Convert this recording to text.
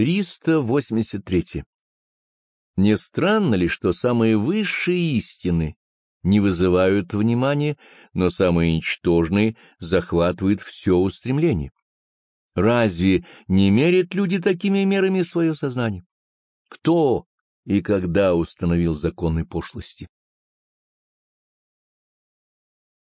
383. Не странно ли, что самые высшие истины не вызывают внимания, но самые ничтожные захватывают все устремление? Разве не мерят люди такими мерами свое сознание? Кто и когда установил законы пошлости?